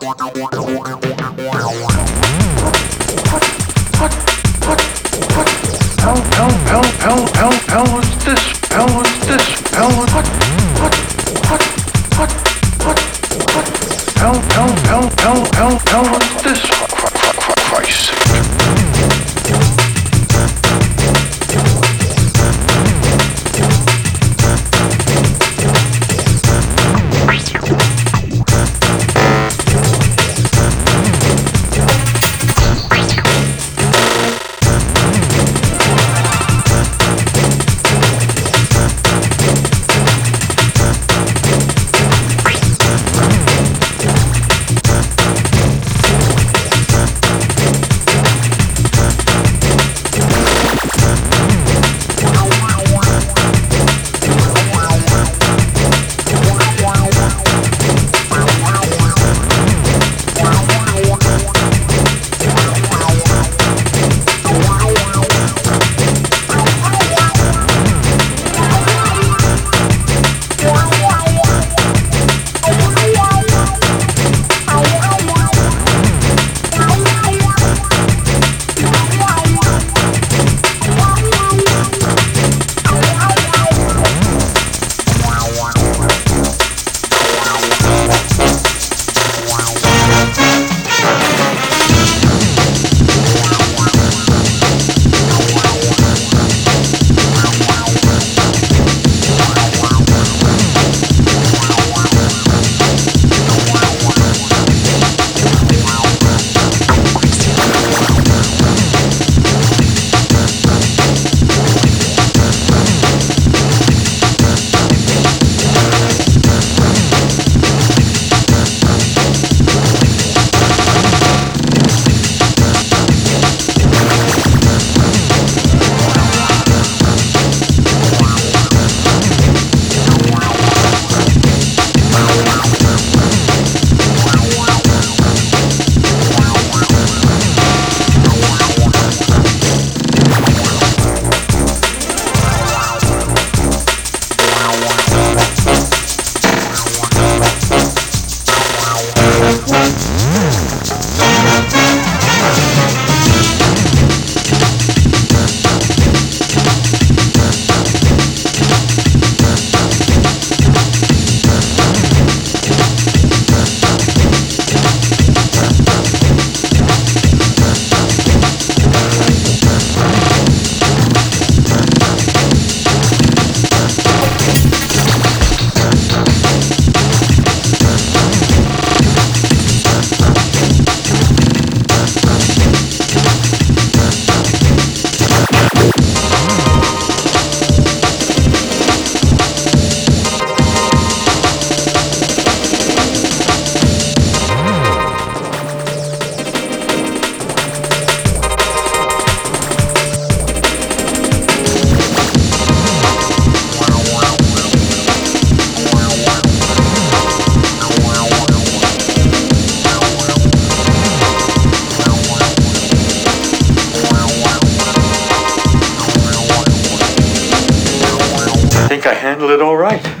Hell, hell, hell, hell, hell, hell, what's this? Think I handled it all right.